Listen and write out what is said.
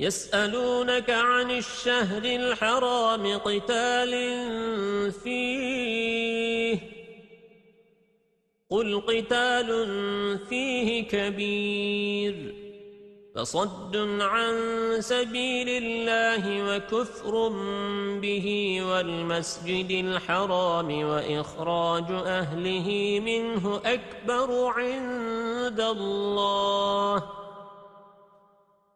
يسألونك عن الشهر الحرام قتال فيه. قل قتال فيه كبير. فصد عن سبيل الله وكثر به والمسجد الحرام وإخراج أهله منه أكبر عند الله.